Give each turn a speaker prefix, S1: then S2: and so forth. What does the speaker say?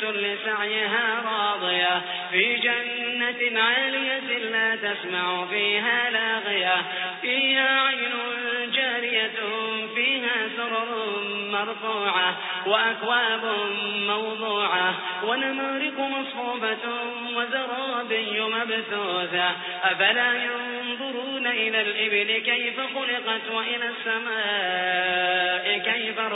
S1: لسعيها راضية. في جنة عالية لا تسمع فيها لاغية. فيها عين جارية فيها سرر مرفوعة. وأكواب موضوعة. ونمارق مصفوفة وزرابي مبثوثة. أفلا ينظرون إلى الإبل كيف خلقت وإلى السماء؟